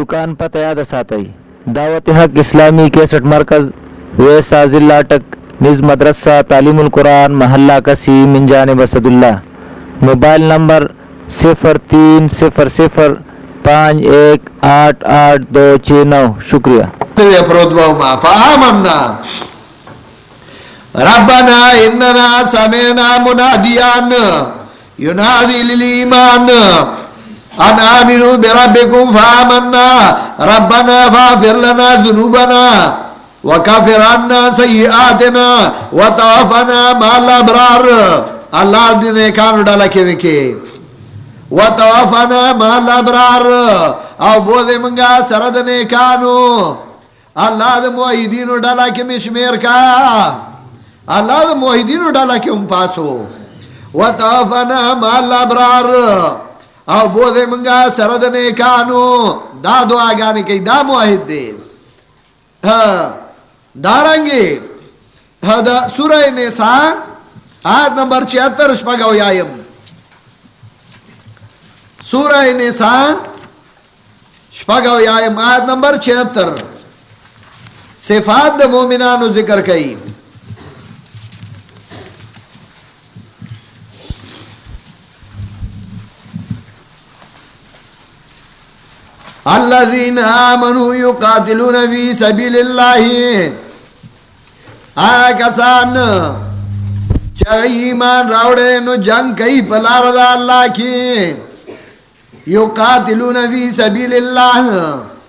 دکان پتہ یاد ساتئی دعوت حق اسلامی کیسٹ مرکز ویسا ضلع اٹک نز مدرسہ، تعلیم القرآن، محلہ کسی منجان بسد اللہ۔ موبائل نمبر صفر تین، صفر صفر، پانچ ایک، آٹھ آٹھ، دو، چھ، نو۔ شکریہ۔ ہاں، ربنا اننا سمعنا منادیان ینادی للایمان۔ ان آمنوا بربكم فآمنا. ربنا فاغفر لنا ذنوبنا وكفر عنا سيئاتنا وتوفنا مع الابرار اللہ دنے کان ڈالا کے وکے. وتوفنا مع الابرار او بودے منگا سرد نے کانو اللہ دے موحدین ڈالا کے مشمیر کا. اللہ دے موحدین ڈالا کے ام پاسو. وتوفنا مع الابرار او بودے منگا سرد نے کانو، دا دعا گانے کی دا موحد دے دارنگی دا سورہ نیسا، آیت نمبر چیتر شپگو یایم. سورہ نیسا، شپگو یایم، آیت نمبر چیتر صفات دا مومنانو ذکر کئی. الذين آمنوا يقاتلون في سبيل الله. آیا کسان چاہی ایمان راوڑے نو جنگ کئی پلا رضا اللہ کی؟ یقاتلون فی سبیل اللہ.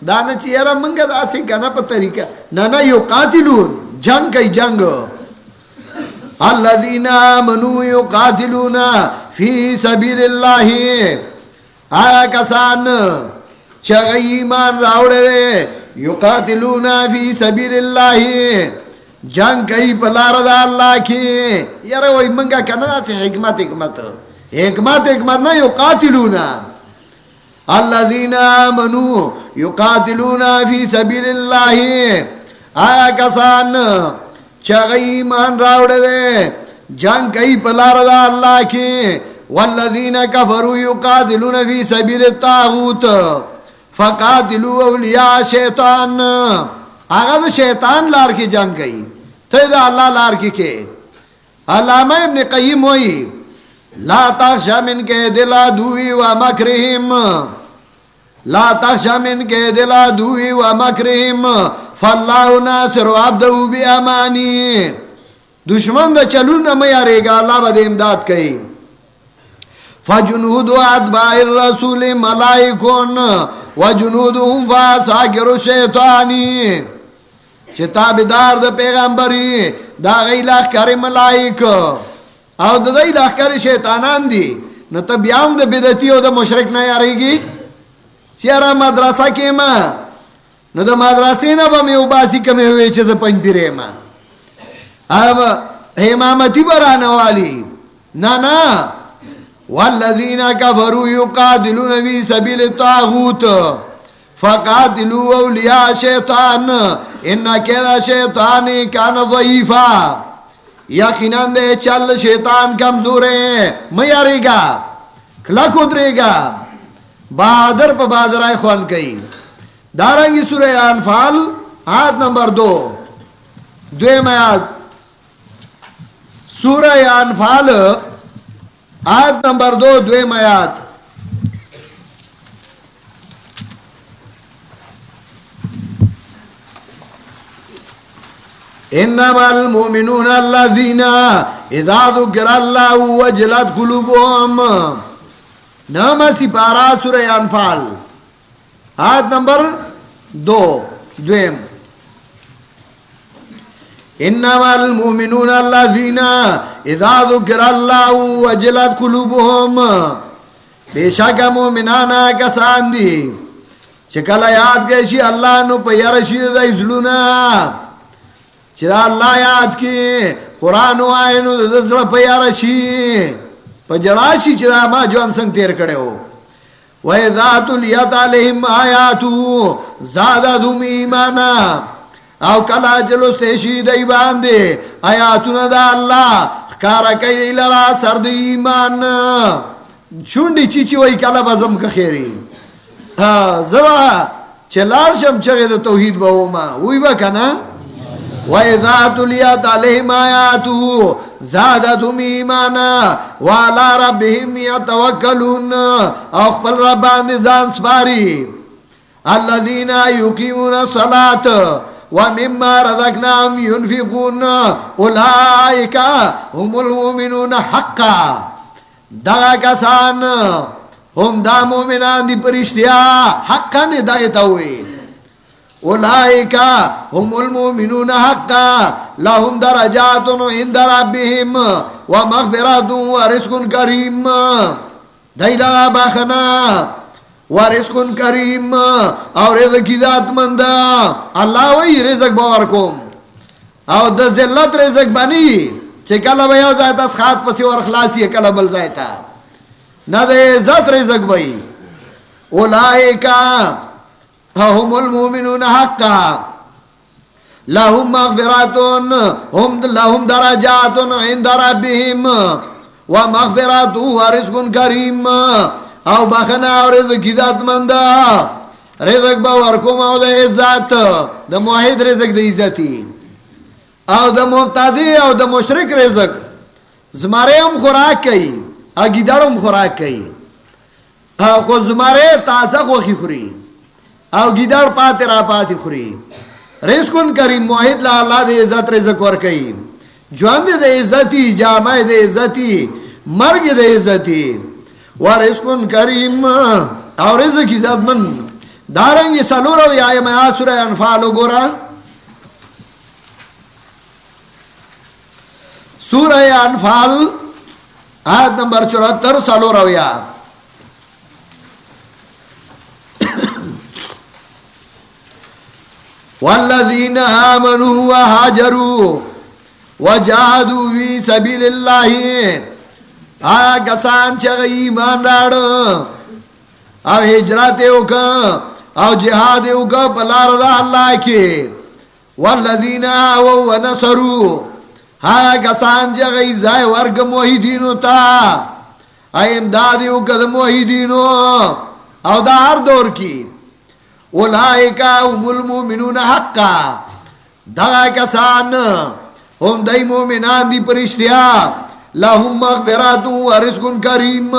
دانا چیئرا منگا دا سے کنا پا طریقہ. نانا یقاتلون. جنگ کئی جنگ. الذین آمنوا یقاتلون فی سبیل اللہ. آیا کسان آیا کسان چاہی ایمان راوڑے یقاتلون فی سبیل اللہ جنگ کئی پلا رضا اللہ کی۔ یار وہی منگا کنا سے حکمت حکمت۔ حکمت حکمت نا یقاتلون الذین آمنوا یقاتلون فی سبیل اللہ آیا کسان چاہی ایمان راوڑے دے، جنگ کئی پلا رضا اللہ کی۔ والذین کفروا یقاتلون فی سبیل الطاغوت۔ فقاتلوا اولیاء شیطان آگا دا شیطان لار کی جنگ گئی تو دا اللہ لار کی کے. علامہ ابن قیم ہوئی لا تخشا من کے دلا دوی و مکرہم. لا تخشا من کے دلا دوی و مکرہم. فاللہ ناصر و عبدہو بی امانی. دشمن دا چلون میارے گا اللہ با دے امداد کئی. فجنود اتباع الرسول ملائکون، وجنودهم فاساکر الشیطانی چه تابدار دا پیغمبری، دا غی لخکر ملائک. او دا دی لخکر شیطانان دی نو تا بیام دا بدتی او دا مشرک نیاری گی چیارا مدرسہ کی ما نو دا مدرسی نا با میو باسی کمی ہوئی چیز پنج پیرے ما اب امامتی برانا والی. نا نا والذین کفروا یقاتلون فی سبیل الطاغوت فقاتلوا اولیاء شیطان. ان کیدا شیطان کان ضعیفا. یقینا دے چل شیطان کمزور ہے میارے گا، کلک ادرے گا. بہادر پہ بہادر آئے خوان کئی. دارنگی سورہ انفال، آیت نمبر دو. دوے میں آیت. سورہ انفال آیت نمبر دو دوے میں آیت انما المؤمنون الذين اذا ذكر الله وجلت قلوبهم نام سپارہ سورہ انفال آیت نمبر دو دویم انما المؤمنون الذين اذا ذكر الله وجلت قلوبهم بے شک مومنانا کسان دی چکل یاد گئشی اللہ نو پیار پیرشی دا ازلونا چرا اللہ یاد کی قرآن و آئینو دزر پیارشی پا جڑاشی چرا ما جوان سنگ تیر کڑے ہو وَإِذَا تُلِيَتْ عَلَيْهِمْ آيَاتُ زَادَدُمْ ایمانا او کلا جلو ستیشی دی باندے آیاتونا دا اللہ. کارا کئی لرا سرد ایمان. چھونڈی چیچی وی کلا بزم کا خیری. زوا چلار شم چغه د توحید به وما وی با کنه و اذا تلیات علیهم آیاته زادتهم ایمانا. وعلى ربهم يتوکلون او خپل رب باندې ځان سپاری. الذين يقيمون الصلاه ومما رزقناهم ينفقون اولئك هم المؤمنون حقا. دا کسان هم دا مومنان دی پرشتیا حقا نے دائتا ہوئے اولائکا هم المومنون حقا. لهم درجات عند ربهم ومغفرات ورزق کریم دیلا باخنا ورزق کریم، اور رزق ذات مند. اللہ وہی رزق باور کوم. او د ذلت رزق بنی چې کله به یو ځای تاسو خاط پسې ور خلاصي کله بل ځای ته. نه د عزت رزق وي اولائکا هم المؤمنون حقا. لهم مغفراتون، هم لهم درجاتون عند ربهم. ومغفرات ورزق کریم. او بخنا او رزق ذات مند رزق با ورکوم او د عزت. د موحد رزق د عزتي. او د مبتدی او د مشرک رزق. زماره هم خوراک کوي اګیدړ هم خوراک کوي. خو زماره تازه غوخي خوري. او گیدار پاتی را پاتی خوری رزقن کریم، موحد لا اللہ دے عزت رزق ور ورکی جوان دے عزتی جامع دے عزتی مرگ دے عزتی ورزقن کریم. او رزق عزت من. دارنگی سلو رو یا میں آسورہ انفالو گورا سورہ انفال، آیت نمبر چورتر سلو رو یا. والذین آمنوا وحاجروا وجاہدوا فی سبیل اللہ. آیا کسان چگہ ایمان راڑ او حجرات اوکا او جہاد اوکا پلا رضا اللہ کے والذین آووا ونصروا آیا کسان چگہ ایزائی ورگ موحیدینو تا آیا امدادی اوکا دا موحیدینو او دا ہر دور کی اولائکا هم المومنون حقا دا کسان هم دای مومنان دی پرشتیا لهم مغفرات و رزق کریم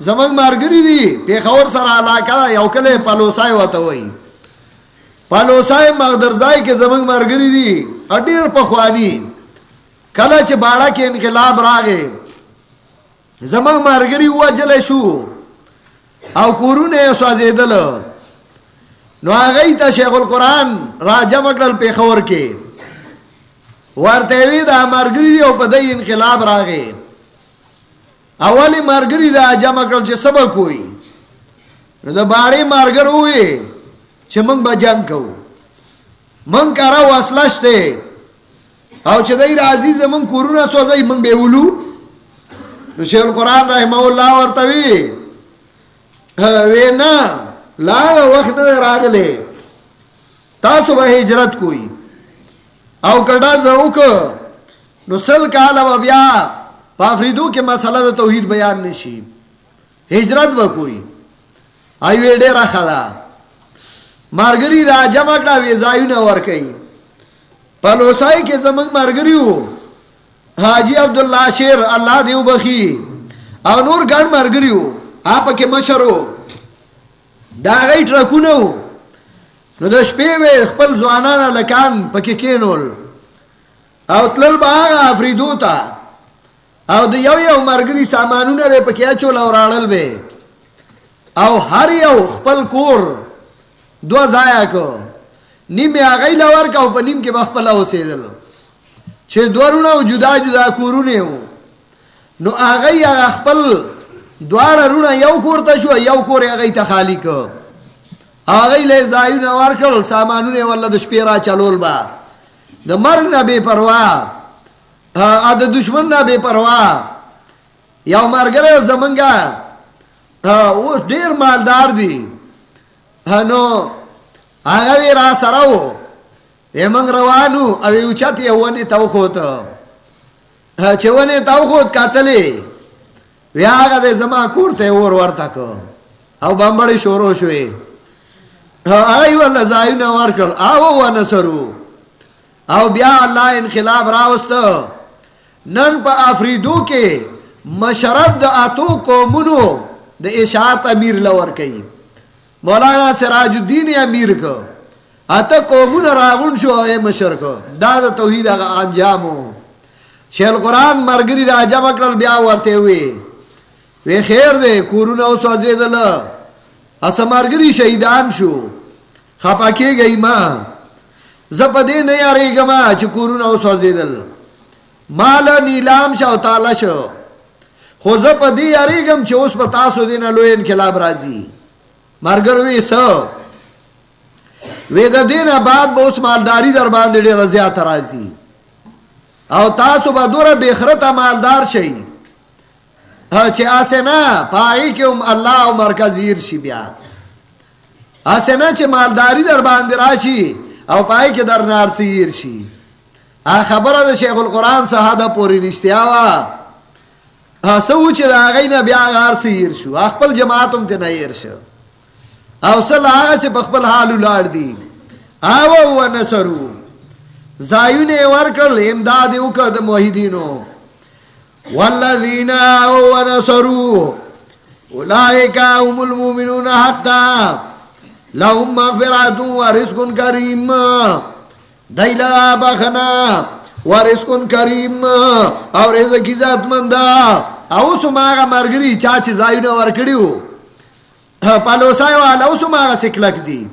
زمان مارگری دی پیخور سر علاقه یو کله پلوسای وته وای پلوسای مغدرزای کې زمان مارگری دی اډیر پخوانی. کله چې باړه کې انقلاب راغې زمان مارگری وجل شو، او کورون کورونه سوځیدل نو آگئی تا شیخ القرآن راجہ مکڑل پیخور کے وارتوی دا مرگری دی او پا دی انقلاب راگے اولی مرگری دا آجا مکڑل چه سبک ہوئی نو دا باڑی مرگر ہوئی چه منگ با جنگ کو منگ کارا واسلش تے او چه دی رازی منگ کورونا سوزای منگ بیولو نو شیخ القرآن رحمه اللہ ورتوی وی نا لا وقت نه راغله تاسو به هجرت کوئی او کډا زو کو نو سل کاله بیا پافریدو کې مسله د توحید بیان نشي هجرت وکوي ایو ډیر خلا مارګری راجا مکړه وی زایونه ور کوي پلوسای کې زمنګ مارګری وو. حاجی عبد الله شیر، الله دیو بخي او نور ګڼ مارګری وو. اپ کې مشرو دا غي ټرکونه نو نو د شپې و خپل ځوانان لکان پکې کینول او تلل باغ افریدو ته. او د یو یو مرګري سامانونه به پکې اچول او راړل به. او هر یو خپل کور دو ځای کو نیم هغه لور کا په نیم کې خپل اوسېدل. چې دورونه جدا جدا کورونه وو. نو هغه خپل دواړه رونه یو کور ته شو یو کور هغه ته خالی کو هغه له زایونه ورکړل سامانونه ول د شپې را چلول با. د مرګ نه بے پروا ا دشمن نه بے پروا. یو مرګره زمونږه او ډیر مالدار دي نو هغه را سره وو یمنګ روانو، او یو چاته یو تاو خوته چې ونه تاو خوت کاتلې بیا هغه د زما کور ته ور ورته کو او بمبړی شروع شوې آئی والا زائیون ورکل آو و نصرو. او بیا اللہ انقلاب راوست نن پا افریدو کے مشرد دا اتو قومنو دا اشاعت امیر لور کئی مولانا سراج الدین امیر کو اتا قومن راغون شو اے مشر کو دا دا توحید اگا انجامو. شیل قرآن مرگری را جمع کرل بیا ورتے ہوئے وی خیر دے کورونا او سوزیدل اسا مرگری شہیدان شو. خپا کی گئی ما. زپ دے نہیں آ رہی گما چھ کورونا او سوزیدل. مالا نیلام شاو تالا شو خو زپ دی آ گم چھ اس پا تاسو دینا لوی انکلاب رازی. مرگر وی سو وی دا دینا بعد با اس مالداری در باندے دے رضیات رازی. او تاسو با دور بخرتا مالدار شئی. ہاں، چه آسنا پایی که ام اللہ و مرکزیر شی بیا۔ آسنا چه مالداری در باندې راشی او پایی که در نارسیر شی۔ خبر ده شیخ القرآن سهاده پوری رشتیا وا سو چې دا غینا بیا غار سیر شو خپل جماعتم ته نیر شو۔ او سل هغه چې خپل حال ولار دي او و نصرو۔ زایونه ورکل امداد وکړه د موحدینو۔ والذین او نصروا اولئک هم المؤمنون حقا لهم مغفرات ورزق کریم دیلا بخنا ورزق کریم اور رزق ذات مندا او سماغه مرګري چا چې زایونه ورکړیو پالوسای والا او سماغه سکلک دی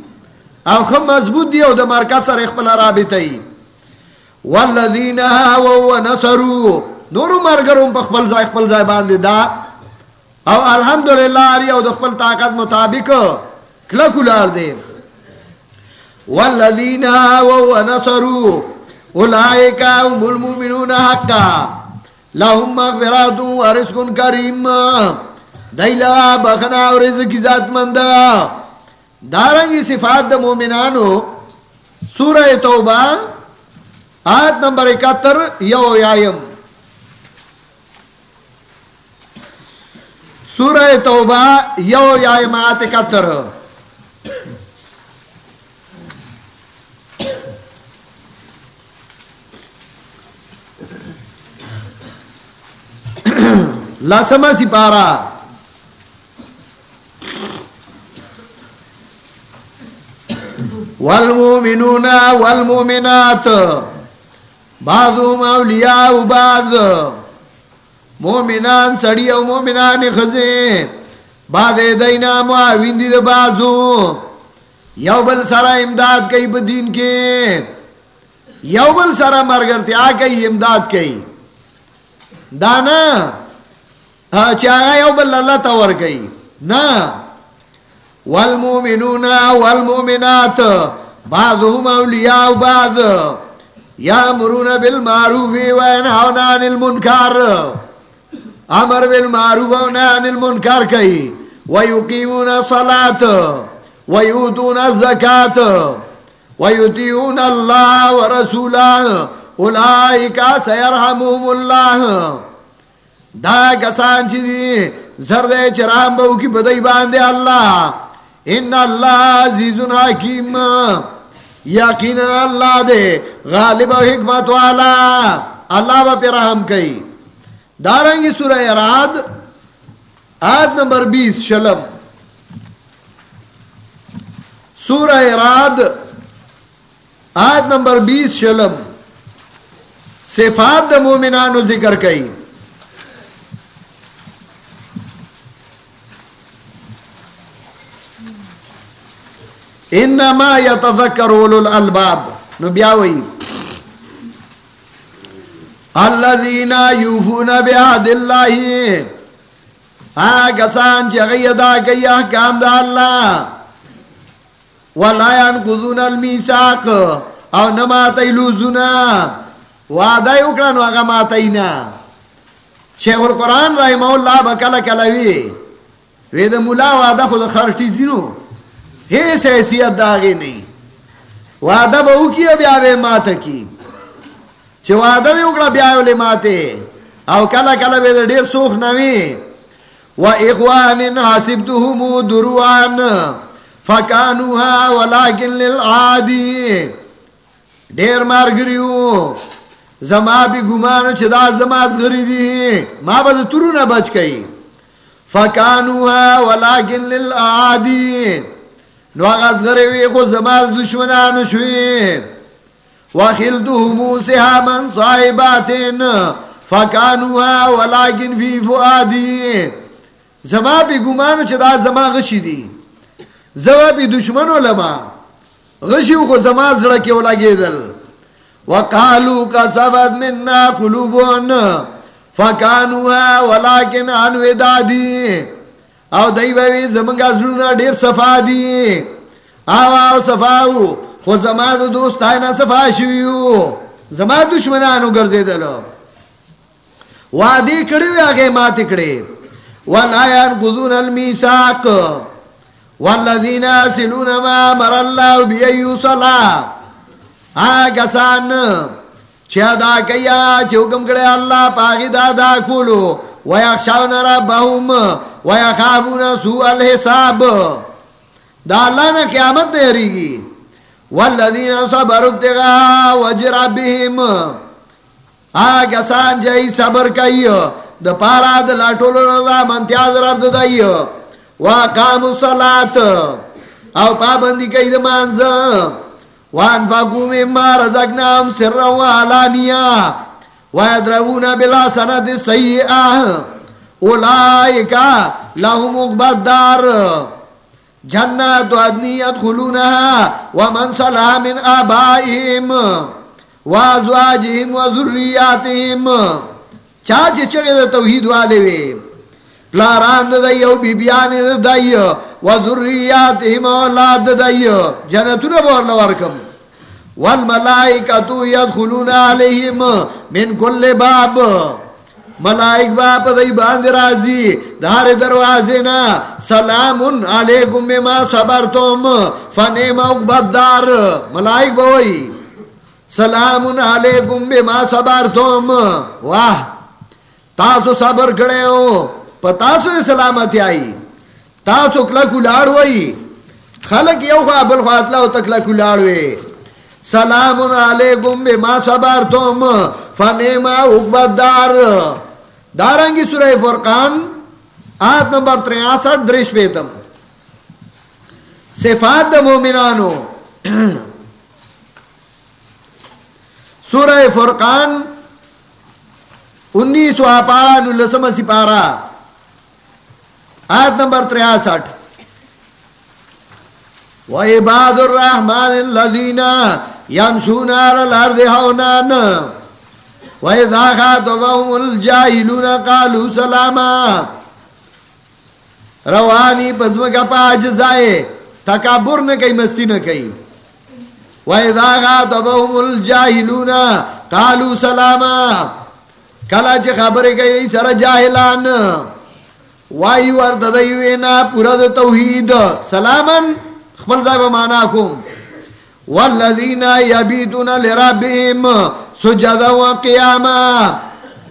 او خو مضبوط دی او د مرکز سره خپل رابطه ای والذین او نصروا نورو مرګرو په خپل ځای خپل ځای باندې دا. او الحمدلله اری او د خپل طاقت مطابق کله کولار دی والذین او نصروا اولئک هم المؤمنون حقا. لهم مغفرات و ورزق کریم. دیلا بخنا اور رزق ذات مند دارنگی صفات دا مومنانو. سورہ توبہ، آیت نمبر اکتر یو یایم سورہ توبہ یو یا مات اکتر لسما سپارہ۔ والمؤمنون والمؤمنات۔ بعضهم اولیاء بعض۔ مومنان سڑی او مومنان خزی بعد دینا معاوین دی دا بازو۔ یو بل سارا امداد کئی با دین کے۔ یو بل سارا مرگرتی آکئی امداد کئی۔ دانا۔ ہاں چاہا یو بل اللہ تور کئی۔ نا۔ والمومنون والمومنات۔ بعضهم اولیاء بعض۔ یامرون بالمعروف وینہون عن المنکار امر بالمعروف و نهی عن المنکر کئی ویقیمون الصلاة ویؤتون الزکاة ویطیعون اللہ ورسولہ اولئک سیرحمهم اللہ دا کسان چی دی، زرد چرام بہو کی بدائی باندے اللہ۔ ان اللہ عزیز حکیم۔ یقین اللہ دے، غالب و حکمت والا۔ اللہ با پی رحم کئی۔ دارنگی سورہ اراد، آیت نمبر بیس، شلم۔ سورہ اراد، آیت نمبر بیس، شلم۔ صفات دا مومنانو ذکر کئی انما یتذکر اولو الالباب۔ نو بیاوئی۔ الذین یوفون بعهد الله. آگا سان چی غیدا کئی احکام دا اللہ ولا ينقضون الميثاق. او نما تیلوزونا وعدہ اکرانو اگا ما تینا شیخ القرآن رحمہ اللہ بکل کلوی وید مولا وعدہ خود خرٹی زینو. ہیس حیثیت داغی نہیں وعدہ با اوکی اب آوے ماتا کی چې وعده دی وکړه بیا ولې ماته او کله کله به ډیر سوخ نوي و اخوان حسبتهم دروان فکانوها ولیکن للعادی. ډیر مارګریو. زما به ګمانو چې دا زما زغری دي. ما به ترونه بچ کئ. فکانوها ولیکن للعادی. نو هغه زغری وی، خو زما دشمنانو شوي وخلدهم سهاما صاحباتن فکانوها ولیکن فی فؤادی زما به ګمانو چې دا زما غشي دي زما به دشمنو لما غشي خو زما زړه کې ولګېدل وقالو کسبت مننا قلوبون فکانوها ولیکن عن ودادی او دای وی زمونږه زړونه ډیر صفا دي او او صفاو خو زما د دوستانه صفا شویو زما دشمنانو ګرځیدل وادي کړي وی هغه ماته کړي ونایان قذون المیثاق. والذین سلون ما مر الله بیو صلا آگا سان چه دا کیا چه حکم کرے اللہ پاگی دا دا کولو ویخشاون ربهم، ویخافون سوء الحساب. دا اللہ نا قیامت دیری گی والذین صبر ابتغا وجر ربهم. آگا سان جای صبر کئی دا پارا دا لٹولو دا منتیاز رب دا دائی وقام الصلاة. او پابندی کئی دا مانزا وانفقوا مما رزقناهم سرا وعلانيا ويدرؤون بلا سند السيئة أولئك لهم عقبى الدار. جنات عدن يدخلونها ومن صلح من آبائهم وازواجهم وذرياتهم چاچے چگے دا توحید والے وے۔ پلاران دا دائی او بی بیان دا دائی و ذریاتهم اولاد دائی جنتو نبور لورکم والملائکتو یدخلون علیہم من کل باب۔ ملائک باپ دائی باند رازی دار دروازینا سلام علیکم بما صبرتم فنیم اقبت دار ملائک بوئی سلام علیکم بما صبرتم۔ واہ، تاسو صبر کڑے ہو پتاسو سلامتی آئی۔ تاسو کلکو لاڑوئی خلق یو خواہ بلخواہ اطلاع تکلکو لاڑوئی سلام علیکم بما صبرتم فنیما اقبت دار دارنگی سورہ فرقان، آیت نمبر تریاسٹھ، درش پیتم صفات دا مومنانو۔ سورہ فرقان انیس و پارا نلسم سپارا۔ آیت نمبر تریاسٹھ۔ وعباد الرحمن الذين يمشون على الارض هونا واذا خاطبهم الجاهلون قالوا سلاما۔ روانی پزما کا پاج زائے تکبر نہ کئی، مستی نہ کئی۔ واذا خاطبهم الجاهلون قالوا سلاما۔ کلا چ خبر گئی سر جاہلان۔ وائی ور ددیوینا پورا توحید۔ سلامن خپل ځای به معنا کوم۔ والذین یبیتون لربهم سجدا و قیاما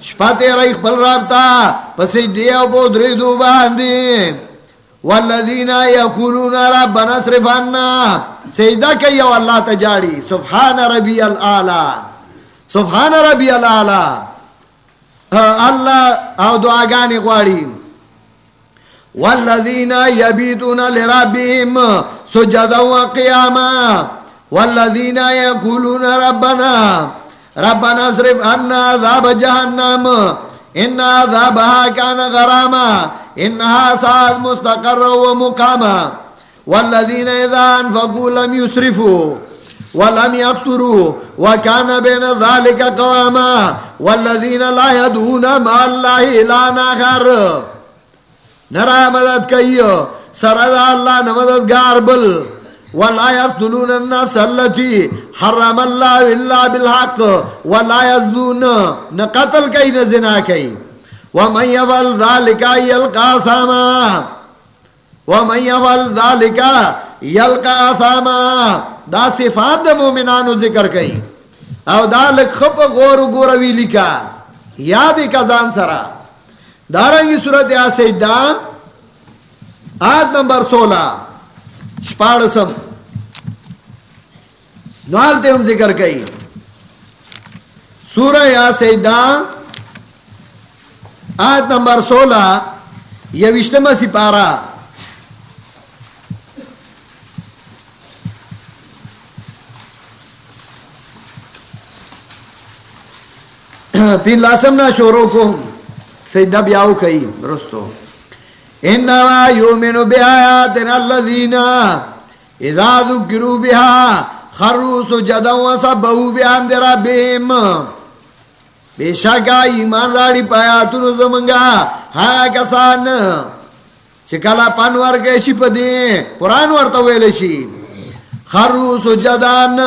شپته رای خپل رب ته پسې دی او په دو باندې۔ والذین یقولون ربنا اصرف عنا۔ سجدا کوي او الله سبحان ربی الاعلى سبحان ربی الاعلى الله او دعاګانې غواړي۔ والذین یبیتون لربهم سجدا وقیاما والذین یقولون ربنا ربنا اصرف عنا عذاب جہنم، ان عذابها كان غراما انها ساعت مستقر ومقاما والذين اذا انفقوا لم يسرفوا ولم يقتروا وكان بين ذلك قواما والذين لا يدعون مع الله الا اخر نرا مدد کئیو سرد اللہ نمددگار بل. ولا يقتلون النفس التي حرم الله الا بالحق ولا يزنون. نقتل کئی نہ زنا کئی ومن يفعل ذلك يلقى اثاما ومن يفعل ذلك يلقى اثاما دا صفات دا مومنانو ذکر کئی او دا لک خپ غور غور وی لکا یاد کا زان سرا دارنگی صورت آسیدہ آیت نمبر سولہ. شپاڑسم. نوالتے ہم ذکر کئی۔ سورہ یا سیدہ آیت نمبر سولہ، یہ وشتمہ سپارہ۔ پھر لاسم نہ شوروں کو سیدہ بیاو کئی رستو انما یومنو بی بیایاتنا اللذین اذا ذکرو بها خرو سجدا و سبہو بیان دیرا بیم بے شکا ایمان راڑی پایاتونو زمنگا۔ ہاں کسان۔ چکلا پانوار کیشی پدی۔ قرآن ورطا ویلشی خرو سجدان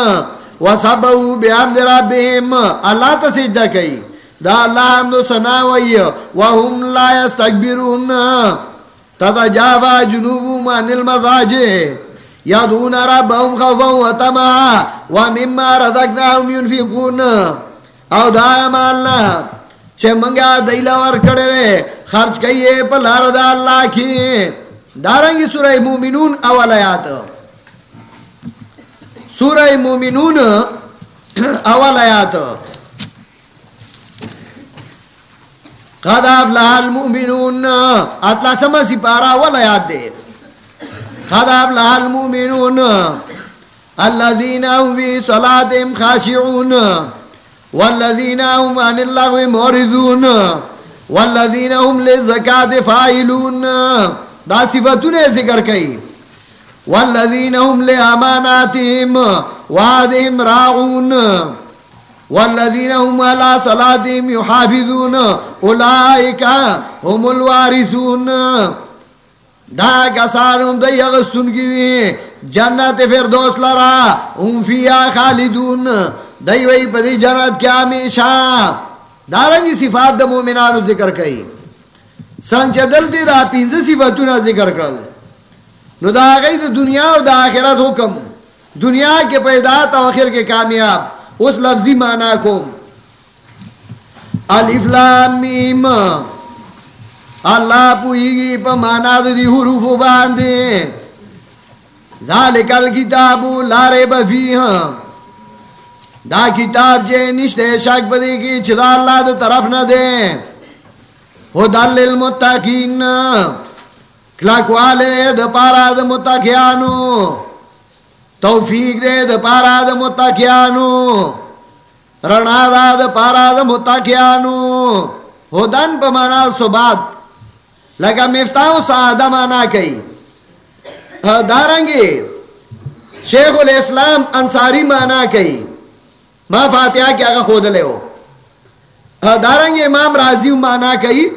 و سبہو بیان دیرا بیم اللہ تا سجدہ کئی۔ دا اللہ حمد سناوئی وهم لا يستكبرون تتجافى جنوبهم عن المضاجع يدعون ربهم خوفا وطمعا ومما رزقناهم ينفقون. او دا مالنا چھے منگا دیلا ور کڑے دے، خرچ کئیے پلار دا اللہ کی. دارنگی سورہ مومنون اول آیات. سورہ مومنون اول آیات. قد افلح المؤمنون. اتلا سما سپارا ولا یاد دے. قد افلح المؤمنون الذين هم في صلاتهم خاشعون والذين هم عن اللغو معرضون والذين هم للزكاة فاعلون. دا صفتون ذکر کئی والذين هم لأماناتهم وعدهم راعون. والذین هم على صلاتهم يحافظون اولئک هم الوارثون. دا کسانم دی اغسطن کی دی جنت فردوس لرا هم فیا خالدون۔ دی وی پدی جنت کیا ہمیشہ۔ دارنگی صفات دا مومنانو ذکر کئی۔ سنچ دل دی دا پینز صفتونا ذکر کرل۔ نو دا غی دا دنیا و دا آخرت حکم۔ دنیا کے پیدات و آخر کے کامیاب۔ اس لفظی معنی کو الف لام میم۔ اللہ پوئی گی پا مانا دی حروف باندے۔ ذالک الکتاب لا ریب فیہ۔ دا کتاب جے نشتے شک بدی کی چھدا اللہ دے طرف نہ دے۔ خدل للمتقین۔ کلک والے دے پارا دے متقیانو توفیق دے دا پارا دا متاکیانو رنا دا دا پارا دا متاکیانو ہدن پا مانا صبات لگا مفتاو سعادہ مانا کئی ہاں، دارنگی، شیخ الاسلام انصاری مانا کئی ما فاتحہ کیا گا خود لے ہو۔ ہاں، دارنگی امام راضی مانا کئی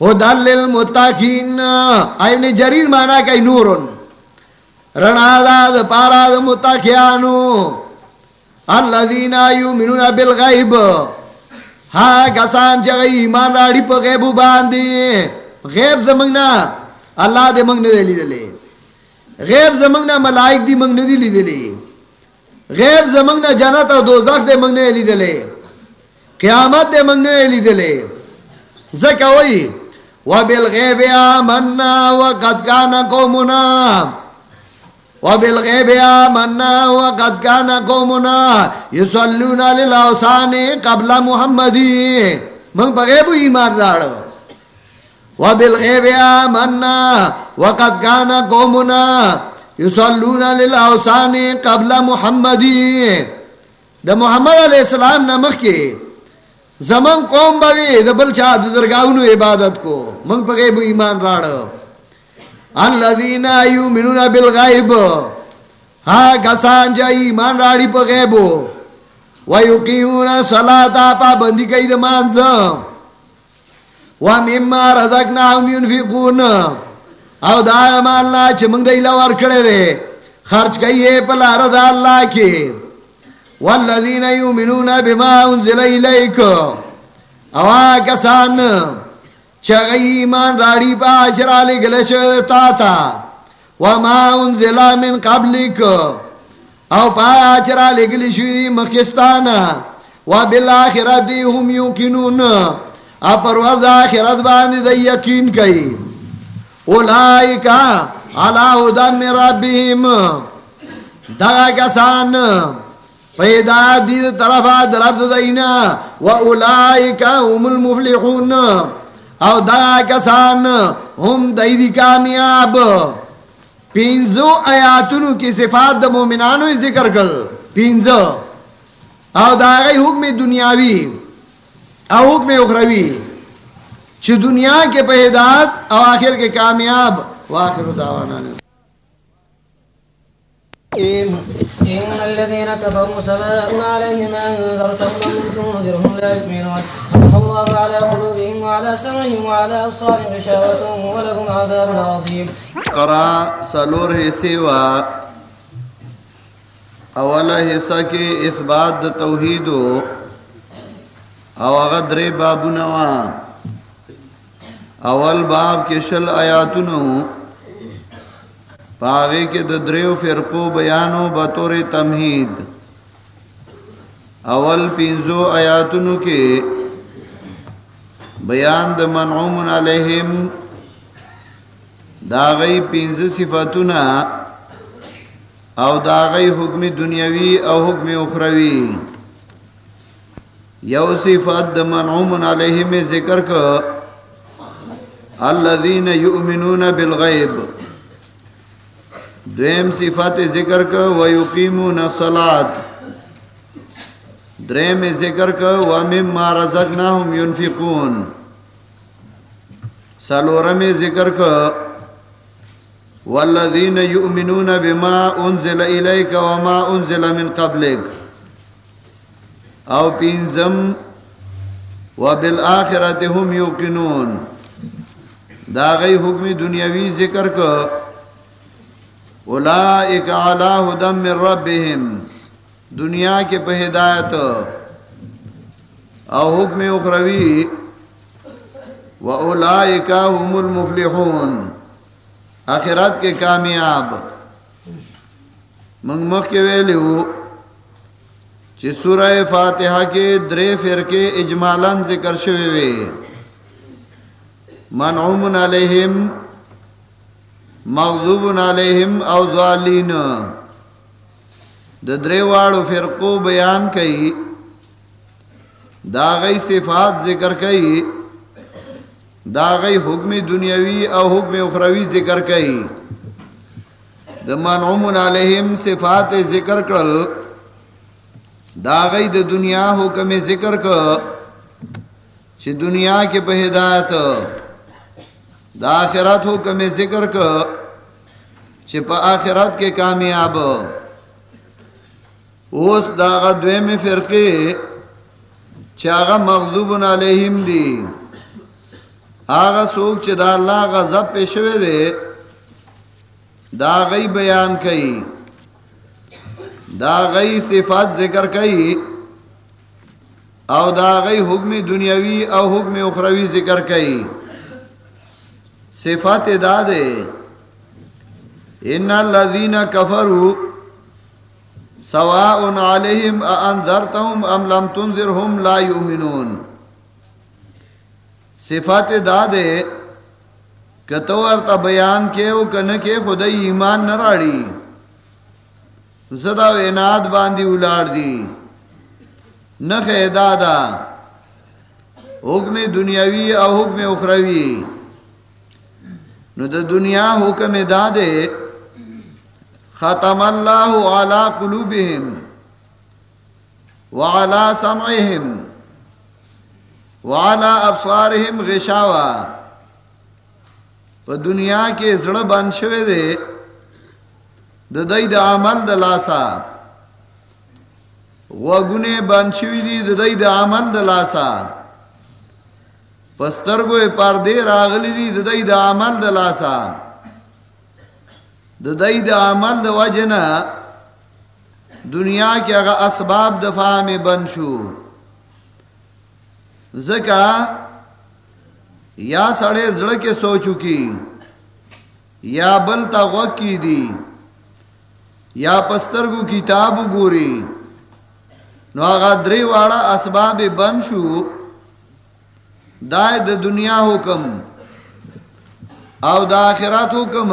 ہدن للمتاکین ایبن جریر مانا کئی نورن۔ رنا دا پارا دا متاکیانو الذین بالغیب۔ ہاں کسان چگئی ایمان راڑی پا غیبو باندی۔ غیب زمانگنا، اللہ دے منگ ندے لی دلے غیب زمانگنا، ملائک دی منگ ندے لی دلے غیب زمانگنا، جنت و دوزخ دے منگ ندے لی دلے قیامت دے منگ ندے لی دلے زکا زکوئی وَبِالْغَيْبِ آمَنَّا وَقَدْ كَانَ قَوْمُنَا۔ وبالغیب آمنا وقد كان قومنا۔ يصلون للأوسان قبل محمدی۔ من بغیب ایمان راڑو۔ وبالغیب آمنا وقد كان قومنا يصلون للأوسان قبل محمدی دا محمد علیہ السلام نمخ کے زمان قوم باوی دا بلچا دا درگاونو عبادت کو. من بغیب ایمان راڑو الذین یؤمنون بالغیب ہا کسان جا ایمان راڑی پا غیبو ویقیمون صلاة پابندی کئی دمانز ومما رزقناهم ينفقون او دا مالنا چھ منگ دیلا ورکڑے دے خرچ کئیے پلا رضا اللہ کی والذین یؤمنون بما انزل الیک او کسان چغی ایمان راڑی پا عشرہ لے گلے شوئے تا تا وما انزلا من قبلک او پا عشرہ لے گلے شوئے مخستانا و هم یوکنون او پر وز آخرت باندی دی یقین کئی۔ اولائکا علا هدى من ربهم دغا کسان پیدا دی طرفا درب دینا۔ و اولائکا هم المفلحون۔ او دغا کسان هم دیدی کامیاب۔ پینزو آیاتونو کی صفات دا مومنانو ذکر کر پینزو۔ او دا غی حکم دنیاوی۔ او حکم اخروی۔ چھ دنیا کے پہدات او آخر کے کامیاب۔ واخر دعوانا۔ إن الذين كفروا سواء عليهم أنذرتهم أم تنذرهم لا يؤمنون. ختم الله على قلوبهم وعلى سمعهم وعلى أبصارهم غشاوة ولهم عذاب عظيم. سلور وا۔ اولا حصہ کے اثبات توحید او هغه درې بابونه وا. اول باب کې شل آیاتونو. پاغه کې د دریو فرقو بیانو بطور تمهید. اول پینزو آیاتونو کې بیان د منعوم علیہم دا غي پینځه او دا حکم دنیوي او حکم اخروی یو صفات د منعوم علیهم ذکر ک الذين يؤمنون بالغیب، دویم صفات ذکر ک ويقيمون الصلاه دریم ذکر ک ومما رزقناهم ينفقون سالورم ذکر ک والذین یؤمنون بما انزل الیک وما انزل من قبلک۔ او پینزم وبالآخرت هم یوقنون. دا غی حکم دنیاوی ذکر کو اولائک علی ہدم من ربهم. دنیا کے پہ ہدایت. او حکم اخروی و اولائک هم المفلحون. آخرت کے کامیاب. منگ مخ کے ویلیو چی سورہ فاتحہ کے درے فرقے اجمالاً ذکر شوے وے۔ منعوم علیہم مغضوب علیہم او ضالین۔ د درے واړو فرقو بیان کئی، دا غی صفات ذکر کئی، دا غی حکم دنیاوی او حکم اخروی ذکر کئی۔ د منعوم علیہم صفات ذکر کرل دا غی د دنیا حکم ذکر ک چې دنیا کې په ہدایت، دا آخرت حکم ذکر ک چې په آخرت کامیاب. اوس دا غ دویمه فرقه چې هغه مغضوب علیہم دي آغا سوک چې دا اللہ غضب پیشوے دے دا غی بیان کئی. دا غی صفات ذکر کئی او دا غی حکم دنیاوی او حکم اخروی ذکر کئی صفات دا دے ان الذین کفروا سواء علیہم انذرتهم ام لم تنذرهم لا یؤمنون صفات دا دے کتو ارتا بیان کے او کنکے خدای ایمان نراڑی زدا و اناد باندی اولار دی۔ نخ دادا حکم دنیاوی او حکم اخروی۔ نو د دنیا حکم دادے ختم اللہ علی قلوبهم وعلى سمعهم والا ابصارهم غشاوا په دنیا کې زړه بند شوی دی د دای د عمل د لاسا وګونه بند شوی دی د دای د عمل د لاسا پسترګو پردې راغلي دي، د دای د عمل د لاسا د دای د عمل د وجنه دنیا کې هغه اسباب د فهم بند شو. زکا یا سڑے زڑ کے سو چکی یا بل تا کی دی یا پسترگو کتاب گوری؟ نو آغا دری واڑا اسباب بن شو، دای د دنیا حکم او د آخرت حکم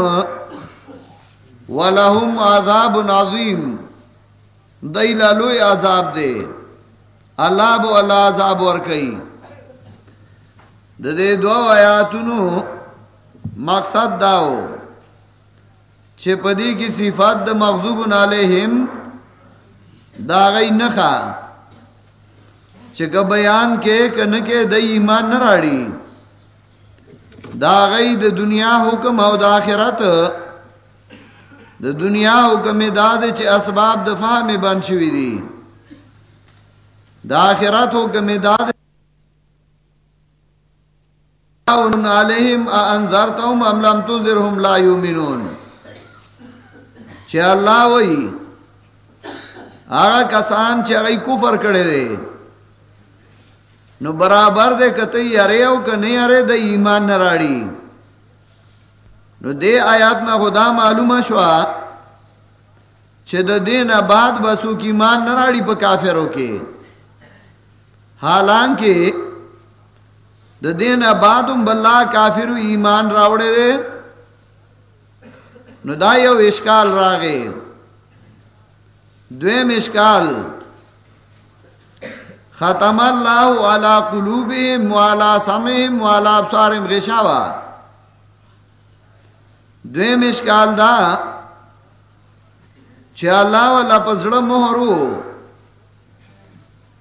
ولہم عذاب عظیم. دئی لالوی عذاب دے اللہ بو اللہ عذاب ورکی دا دے دو آیاتونو مقصد داو. چھے پدی کی صفات دا مغضوب علیہم، دا غی نخا. چھے کا بیان کے کنکے دا ایمان نراڑی دا غی دا دنیا حکم او دا آخرت. دا دنیا حکم دا دے چھے اسباب دا فہم بن شوی دی. دا آخرت حکم دا دے علیہم انذرتهم ام لم تنذرهم لا یومنون چھے اللہ وئی؟ آگا کسان چھے اگئی کفر کڑے دے۔ نو برابر دے کتی ارے او کہ نہیں ارے دے ایمان نراڑی۔ نو دے آیات نا خدا معلوم شوا چھے دے دین بعد بسو کی ایمان نراڑی پا کافروں کے۔ حالانکہ دے دین بعدم باللہ کافرو ایمان راوڑے دے۔ نو دا یو اشکال راگے دویم اشکال، ختم اللہ علی قلوبهم وعلا سمهم وعلا ابصارهم غشاوا دویم اشکال دا چې الله ولا پزړه مهرو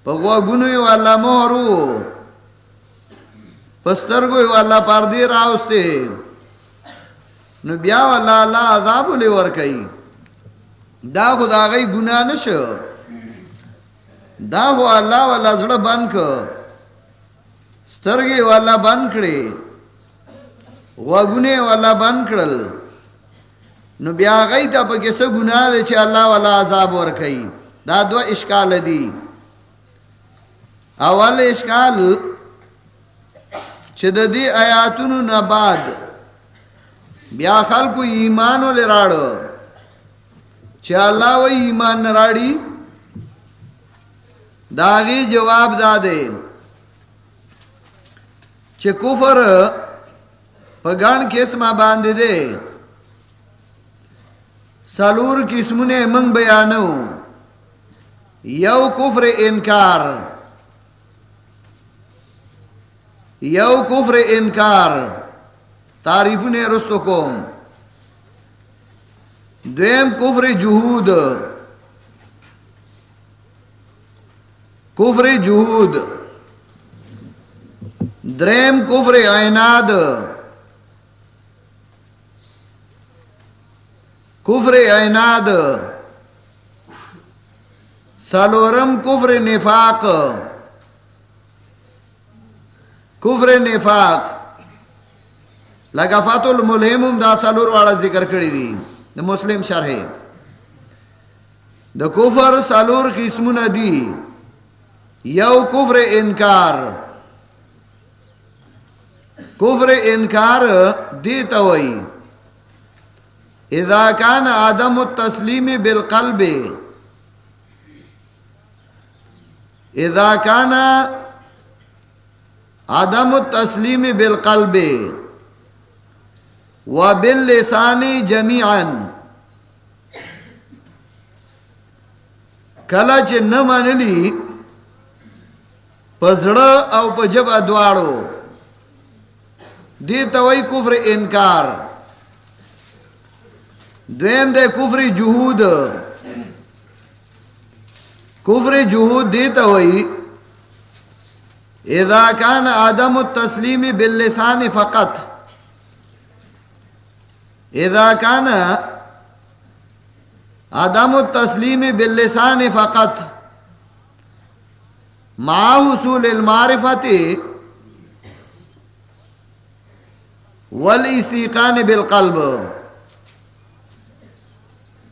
په وګونو یو الله مهرو پسترګو یو الله پردی راوسته نو بیا ولا الله عذاب لور کوي؟ دا خدا غي ګنا نشو دا هو الله ولا زړه بند ک سترګي والا بند کړي وګونه والا بند کړل. نو بیا غي ته په کیسه ګناه دي چې الله والا عذاب ور کوي؟ دا دو اشکال دي. اول اشکال چې د دې آیاتونو نه بعد بیا خلکو ایمان ولې راړو چې الله و ایمان نه راړي داغي جواب دادے چې کفر په ګڼ قسمه باندې دے. سلور قسمونه من بیانو. یو کفر انکار. یو کفر انکار. تعریفونه رستو کوم دویم کفر جهود کفر جہود۔ دریم کفر عیناد کفر عیناد سالورم کفر نفاق۔ کفر نفاق۔ لگا فات الملہم دا سالور والا ذکر کری دی. دا مسلم شرح. دا کفر سالور قسمون دی. یو کفر انکار. کفر انکار دیتا ہوئی اذا کان آدم التسلیم بالقلب. اذا کان آدم التسلیم بالقلب. و بل لسانی وباللسان جميعا. کلچ نہ منلی پزړه او په جب ادواړو دی ته وای کفر انکار. دویم ده کفر جهود. کفر جهود دی ته وای اذا كان عدم التسلیم باللسان فقط. اذا كان عدم التسلیم باللسان فقط، مع حصول المعرفت والاستيقان بالقلب،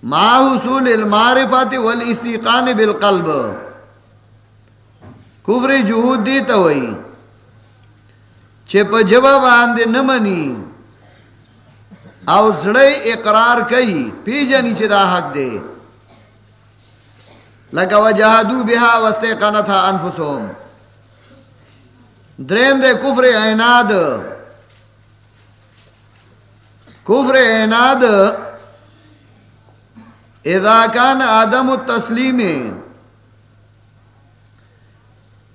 مع حصول المعرفت والاستيقان بالقلب، کفر جهود دیتا ہوئی چھے پا جواب آندے نمانی او زڑے اقرار کئی پی جانی چھے دا حق دے لگا وجہدو بها واستيقنتها انفسهم. دریم دے کفر عناد. کفر عناد. اذا كان عدم التسلیم.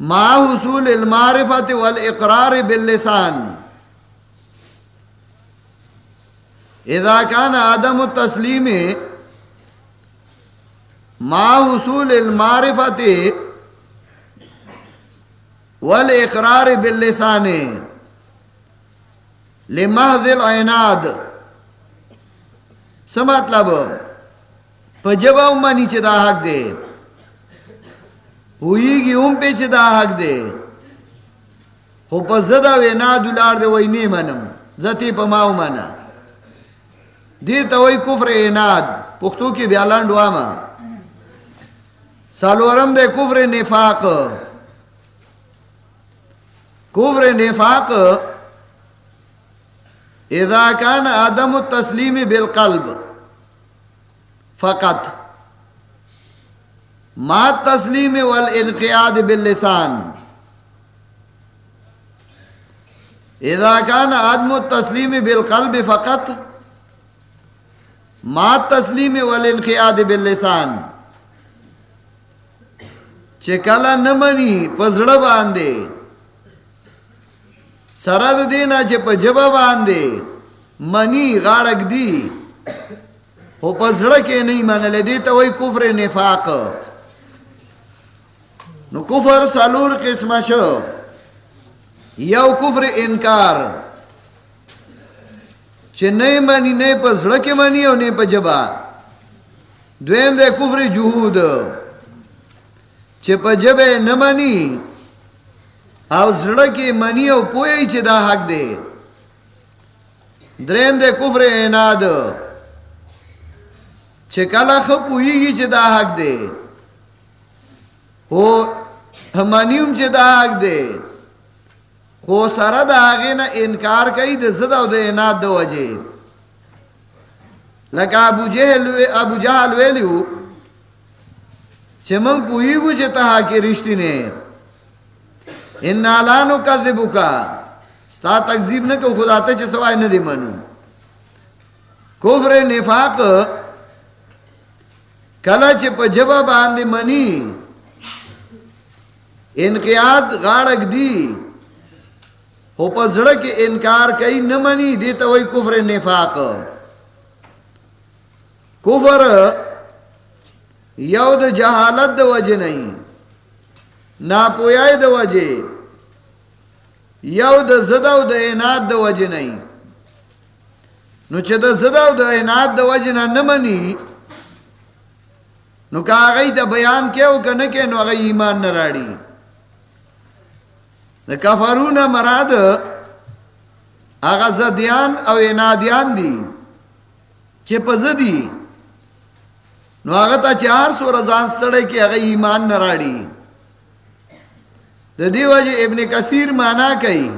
ما حصول المعرفت والاقرار باللسان. اذا كان عدم التسلیم ما حصول المعرفت والاقرار باللسان لمحض العناد. څه مطلب؟ په جبا ومني دا حق دی ویږي هم په چې دا حق دی خو په زدا وینا دولار دی وای نه منم ذاتی په ما ومنه دې ته وای کفر عناد. پښتو کې بیا لاند وامه سالورم دے کفر نفاق. کفر نفاق. اذا كان عدم التسلیم بالقلب. فقط. ما التسلیم والانقیاد باللسان. اذا كان عدم التسلیم بالقلب فقط. ما التسلیم والانقیاد باللسان. چې کله نه مني په دینا چې په جبه باندې منی غاړک دی. او په زړه کې نه منل دي ته کفر نفاق. نو کفر سالور قسمه شو. یو کفر انکار. چې نه منی نه په زړه کې او نه په جبه دویم د کفر جهود چې په جبه نه منی او زړه کې منی او پوي چې دا حق دی دریم د کفر عناد۔ چې کله خو پويږي چې دا حق دی او همانیوم چې دا حق دی خو سره د هغه نه انکار کوي، د زړه او د عناد د وجه لکه ابو جهل ابو جهل ویلو چې مونږ پويګو چې ته کې رښتینه ان لا لانو کذبوکا ستا تکذیب نه کو خدا ته چې سوای نه دی منو. کفر نفاق کله چې په جبا باندې منی انقیاد غاړک دی خو په زړه کې انکار کوي، نه منی دی ته کفر نفاق. کفر یو د جهالت د وجه نه نا پویای د وجه، یو د زده او د عناد د وجه نه نو چې د زده او د عناد د وجه نه نه نو که هغه د بیان کېو کنه کې نو هغه ایمان نه راړي د مراد هغه زديان او عنادیان دي، چې په زدي نو هغه ته چار سور ځان ستړی کې هغه ایمان نه راړي. د دې ابن کثیر معنا کوي،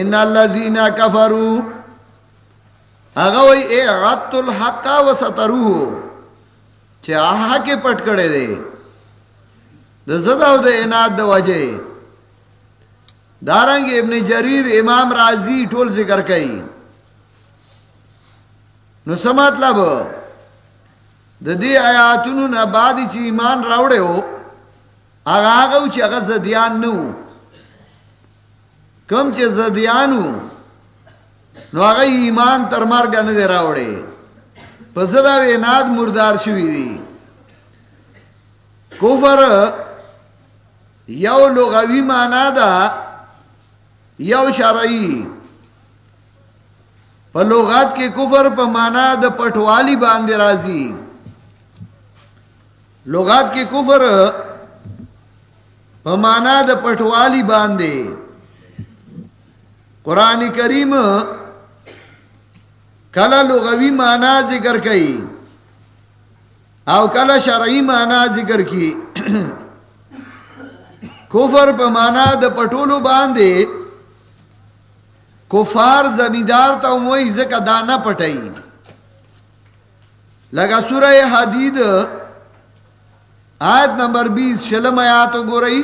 ان الذين كفروا هغه وی اے غت الحق وستروه. چې هغه کې پټ کړي دي د زدا او د عناد د وجه دارنګ ابن جریر امام رازی ټول ذکر کوي نو څه مطلب د دې آیاتونو نه بعد چې ایمان راوړې وو، هغه هغه چې هغه زديان نو کم چې زديانو نو هغه ایمان تر مرګ نه دی راوړي پس دا ویناد مردار شوی دی. کفر یو لغوی معنا ده یو شرعی په لغات کفر په معنا د پټوالی باندې راځي لغات کې کفر په معنا د پټوالی باندې قران کریم کله لغوي معنا ذکر کوي او کله شرعي معنا ذکر کوي کفر په معنا د پټولو باندې کفار زمیدار ته وایي ځکه دانه پټي لگا سورہ حدید، آیت نمبر بیس، شلم آیاتو گو رئی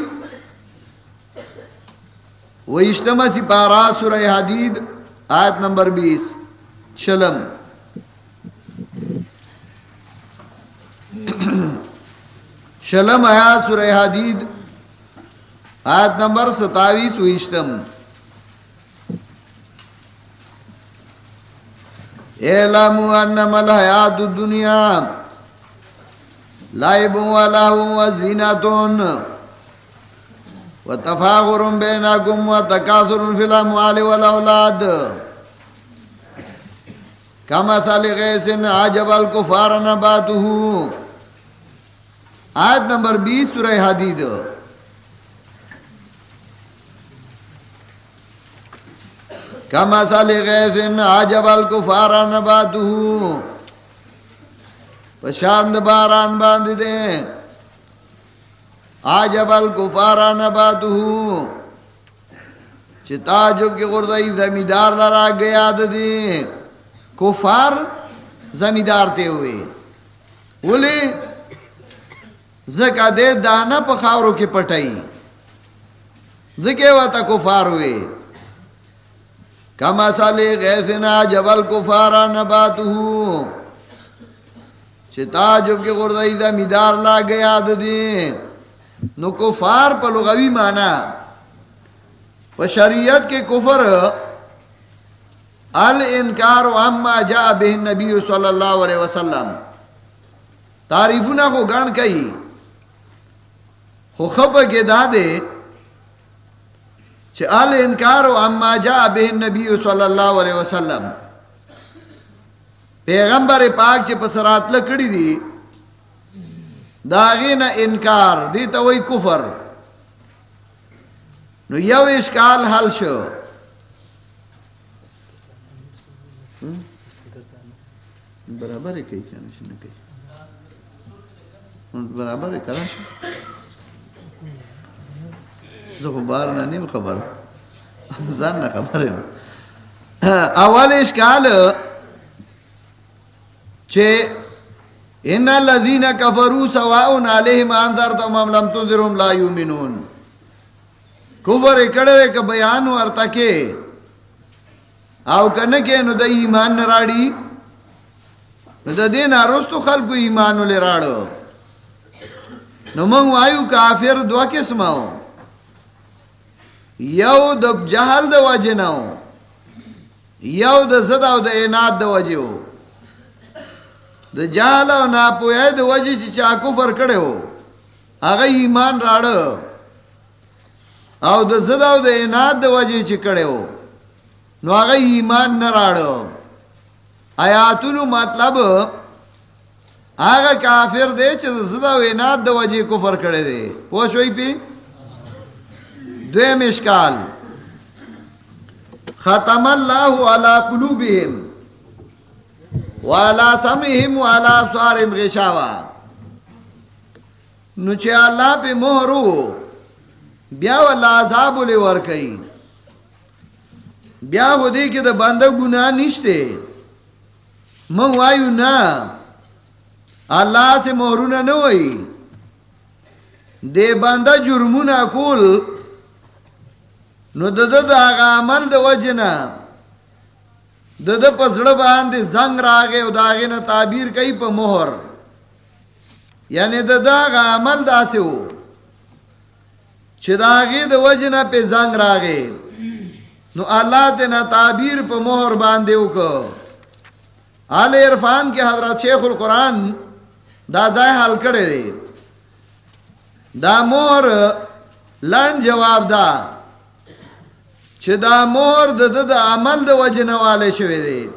وہ اجتماع سی پارا سورہ حدید، آیت نمبر بیس، شلم۔ شلم آیات سورہ حدید، آیت نمبر ستاویس ویشتم اعلموا انما الحیات الدنیا لائب و لہو و زینتون و تفاغر بینکم و تکاثر فی الاموال والاولاد کما کمثل غیث عجب الکفار نباتہو. آیت نمبر بیس سورہ حدید. کما سال غیث عجب الکفار نباتہو. پشاند باران باندھ دے. عجب الکفار نباتہو. چتاجب کی غردائی زمیدار لرا گیا دے. کفار زمیدار تے ہوئے. بولے زکا دے دانا پا خاورو کی پٹائی. زکے واتا کفار ہوئے. کما سالی غیثنا جبل کفارا نباتو چتا جو کی غردائی دا میدار لا گیا دی نو کفار پا لغوی مانا۔ پا شریعت کے کفر۔ الانکار اما جا بہ نبی صلی اللہ علیہ وسلم۔ تعریفنا کو گن کئی۔ خو خب کے دادے۔ چھ آل انکار و اما جا بہ نبی صلی اللہ علیہ وسلم۔ پیغمبر پاک چھ پسرات لکڑی دی۔ داغین انکار دی تا وی کفر۔ نو یو اشکال حل شو۔ برابر ہے کئی کنش کئی؟ برابر ہے کرا شو زخو بار نہ نیم خبر. زان نہ خبر ہے اول اشکال چھے ان الذين كفروا سواء عليهم انذرتهم ام لم تنذرهم لا يؤمنون کفر کڑے ک بیان ورتا کے او کنه کې، نو د ایمان نه راړي. نو د دین ارستو خلکو ایمان ولې نو مونږ وایو کافر دوا قسمه یو د جهل د وجه نه یو د زدا او د عناد د وجه د جهل او ناپوهه د وجه چې چا کفر کړو هغه ایمان راړو او د زدا او د عناد د وجه چې کړو نو هغه ایمان نه راړو آیاتونو مطلب هغه کافر دی چې زدا و عناد د وجه کفر کړی دی پوه پی؟ دویم اشکال. ختم الله على قلوبهم وعلى سمعهم وعلى ابصارهم غشاوه نو چې الله په مهرو بیا ول عذاب ولې ور کوي بیا و دې کې د بنده ګناه نشته مو وایو نه الله سے مہرونه نه وای دې بنده جرمونه کول نو د د هغه عمل د وجنه د د پسړه باندې زنګ راغې او داغه نه تعبیر کوي په مہر یعنی د دا عمل داسې وو چې داغه د وجنه په زنګ راغې نو الله ته نه تعبیر په مہر باندې وکړه آل عرفان کې حضرت شیخ القرآن دا ځای حل کړی دی. دا مہر لند جواب دا چې دا مہر د د عمل د وجنه والے شوی دی.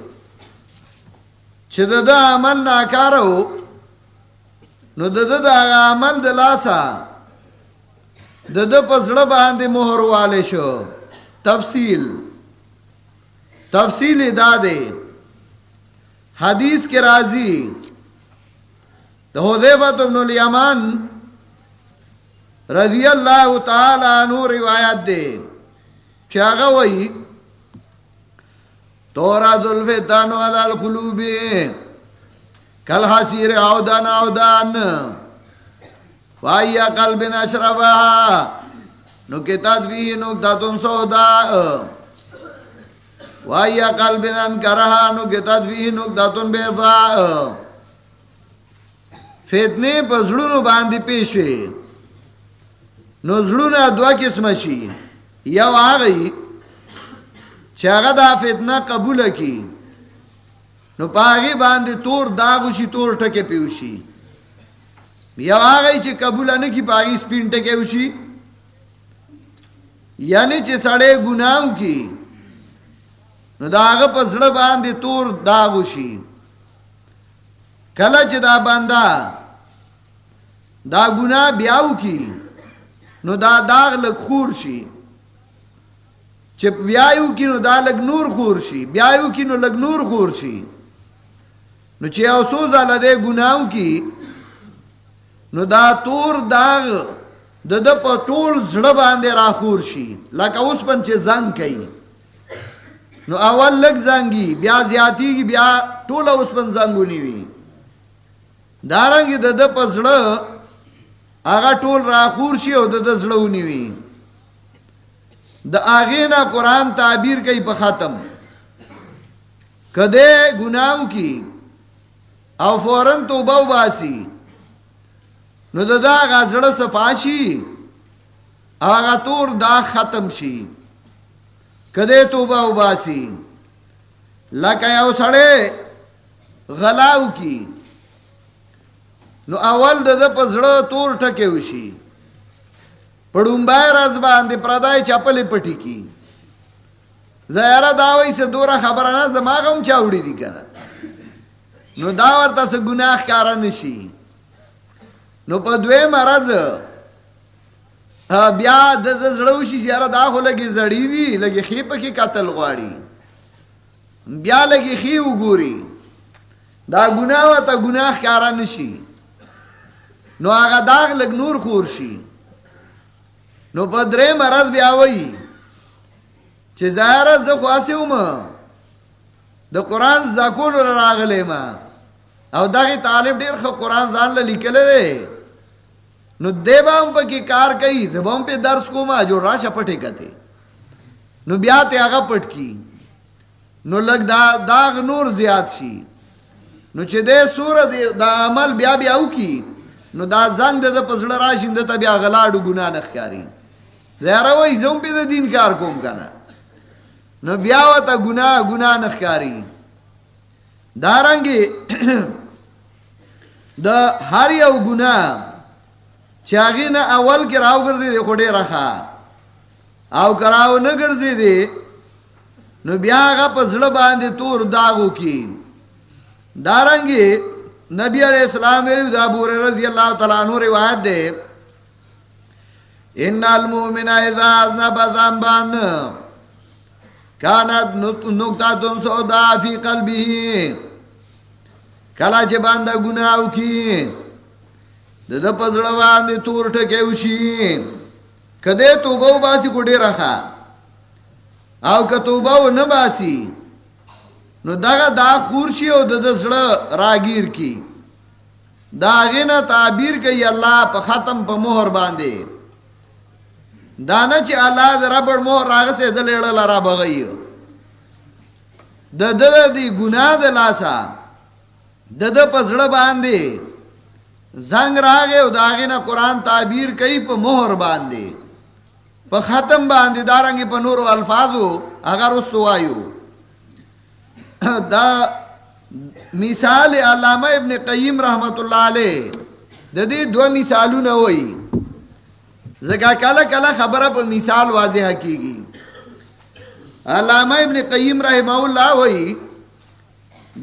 چې د د عمل ناکارو نو د د عمل د لاسا د د پسړه باندې مہر والے شو. تفصیل. تفصیل ادا دے حدیث کے راضی تو حذیفت ابن الیمان رضی اللہ تعالی عنہ روایت دے چاگا وئی؟ تورا ذوالفتان علی القلوب کل حسیر عودان عودان. فایا قلب اشرفها نکتت فی نکتت سوداء وایا قلب انکرها نکتت فی نکتت بیضاء فتنے په زړونو باندې پیش وي نو زړونه دوه قسم شي یو هغه چې هغه دا فتنه قبول کی؟ نو پاغي باندې تور داغ شي تور ټکه پیوشي یو هغه چې قبول نه کی پاغي سپین ټکه وشي یعنی چې سړی ګناو کی. نو داغه په زړه باندې تور داغ شي کله چې دا بندا دا ګنا بیاو کی، نو دا داغ لګ خور شي چې بیاو کی نو دا لګ نور خور شي بیاو کی نو لګ نور خور شي نو چې او سو زاله دې کی، نو دا تور داغ د د په ټول زړه باندې راخور شي لکه اوس پن چې زنګ کوي نو اول لګ زنګي بیا زیاتیږي بیا ټول اوس پن زنګونی وي دارنګ د د په زړه هغه ټول راخور شي او د د زړه ونی وي د اغه نه قران تعبیر کوي په ختم. کده ګناو کی او فورن توبه وباسي، نو دا دا غزړه صفاشي هغه تور دا ختم شي. کده توبه وباسي، لکه یو سړی غلاو کی نو اول د پزړه تور ټکه وشي. پړومبای راز باندې پردای چپلې پټی کی۔ زیاره دا وای سه دوره خبره نه دماغم چاوړي دي کنه نو دا ورته سه ګناه کار نشي نو په دوی مرز بیا د زړو شي زیاره دا خو لګي زړی دي لګي خې په قتل غواړي بیا لګي خې وګوري دا ګناه وته ګناه کار نشي نو هغه داغ لګ نور خور شي نو په درې مرز بیا وای چې زهره زه خاصه وم، د قران زدا کول راغلې ما او دغه طالب ډیر خو قران ځان له لیکل دی. نو دیبام په کې کار کوي زبم په درس کوما جو راشه پټه کته نو بیا ته هغه پټ کی نو لګ دا داغ نور زیات شي. نو چې دې سور دے دا عمل بیا بیا وکي نو دا زنګ د پسړه راشین د بیا غلاړو ګنا نه ښکاری زهره وای زوم په دین کار کوم کنه نو بیا وته ګنا ګنا نه ښکاری. دارنګي د هر یو ګنا چاغی نه اول کې راو ګرځي دی خډه راخه او کراو نه ګرځي دی، نو بیا هغه په زړه باندې تور داغو کی دارنګي نبی علیہ السلام ویلو دا ابو رضی اللہ تعالی عنہ روایت ده ان المؤمن اذا اذنب ذنبا كانت نقطه سوداء في قلبه. کلا چې باندې ګناو کی؟ د د پزړه باندې تور ټکه وشي کده توبه وباسي کو ډیر راخه او که توبه و نه باسي نو دغه دا خور شي او د زړه راگیر کی. دا غنه تعبیر کوي الله په ختم په مہر باندې دانه چې الله د رب مہر راغسه د لړ لرا بغي د د دې ګناه د لاسا د د پزړه باندې. زنګ راغه او داغه نه قران تعبیر کوي په مہر باندې. په ختم باندې دارنګ په نورو الفاظو اگر واستو وایو. دا مثال علامه ابن قیم رحمت الله علیه. د دې دوه مثالونه وایي. زګه کله کله خبره په مثال واضحه کیږي علامه ابن قیم رحمه الله وایي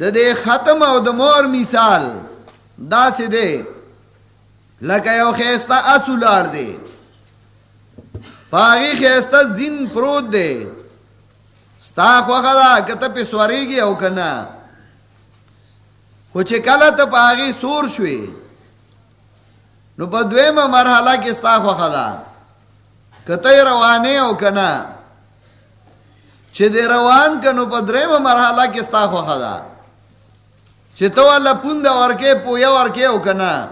د دې ختم او د مور مثال، دا سه دی لکه یو خيستا اصولار دی پاغي خيستا زین پروت دی ستا خوخه دا کته په سوریږي او کنه خو چې کله ته پاغي سور شوي نو په دویمه مرحله کې ستا خوخه ده. کته روانه او کنه چې دې روان کنو په دریمه مرحله کې ستا خوخه ده. چې ته ولا پوند ورکه پویا ورکه او کنه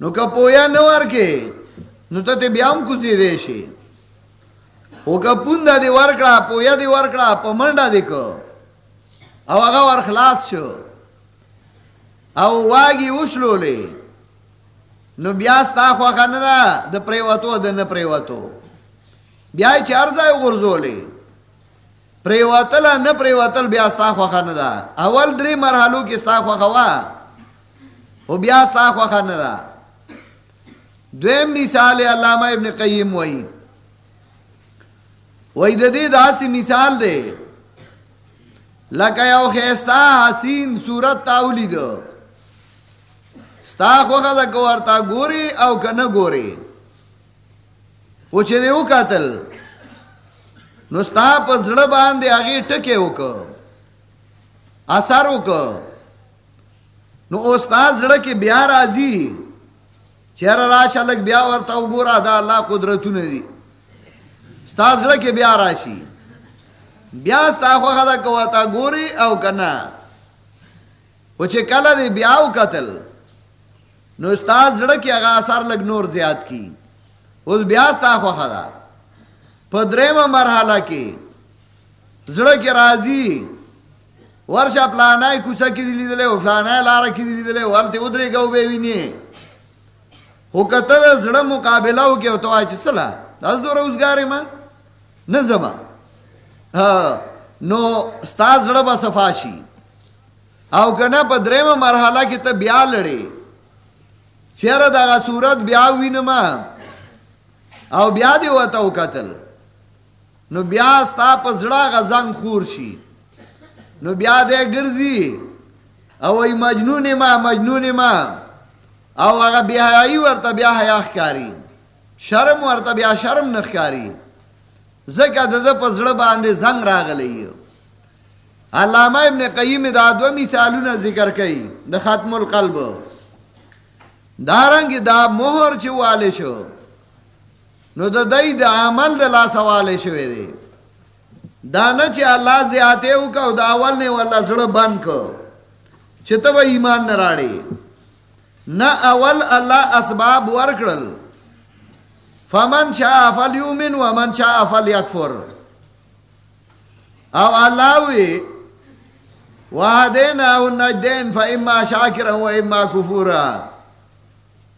نو که پویا نه ورکه نو ته بیا هم کوزي دی شي او که پوند دی ورکړه پویا دی ورکړه، په منډه دی کو او هغه ور خلاص شو. او واگی وشلولې. نو بیا ستا خوخه نه ده، د پریوتو، د نه پریوتو. بیا چې ارزای غرزولې پریوتل نه پریوتل، بیا ستا خوخه نه ده. اول درې مرحلو کې ستا خوخه وا او بیا ستا خوخه نه ده. دویم مثال علامہ ابن قیم وئی وئی د دې داسې مثال دی. لکه یو خیستا حسین صورت تاولی دو ستا خوخه دا کورتا گوری او کنه گوری و چه دیو قتل نو ستا پا زڑا بانده آگی ٹکے وکا اثر وکا نو او ستا زڑا کی بیا رازی چهر راشا لگ بیا ورطا و گورا دا اللہ قدرتو ندی ستا زڑا کی بیا راشی بیا ستا خوخه دا کورتا گوری او که کنه و چه کلا دی بیاو قتل نو استاد زړه کې هغه اثر لګ نور زیات کی. اوس بیا ستا خو خدا په درېمه مرحله کې زړه کې راځي. ورشه پلانای کوڅه کې دی لیدلې او پلانای لار کې دی لیدلې ورته ودرې گاو به ویني. هو کته زړه مقابله او کې او توای چې سلا داس دو روزګارې ما نه زما. نو استاد زړه به صفاشي او کنه په درېمه مرحله کې ته بیا لړې. چیر دا صورت بیا وینما او بیا دی وته وکتل. نو بیا ستا په زړه غزنګ خور شي. نو بیا دې ګرځي. او ای مجنون ما مجنون ما او هغه بیا ای ورته بیا حیا ښکاری شرم ورته بیا شرم نه ښکاری زکه د په زړه باندې زنګ راغلی علامہ ابن قیم دا دو مثالونه ذکر کړي. د ختم القلب. دارنگ دا مہر چی والے شو. نو دا دای دا عمل دا لاسا لا سوالے شوے دے. دانا چی اللہ زیادے ہو کا دا اول نے والا سڑا بند کو. چی تب ایمان نراڑے نا اول اللہ اسباب ورکڑل. فمن شاء فل یومن ومن شاء فل یکفر او اللہ وی وہدین او نجدین فا اما شاکرا و اما کفورا.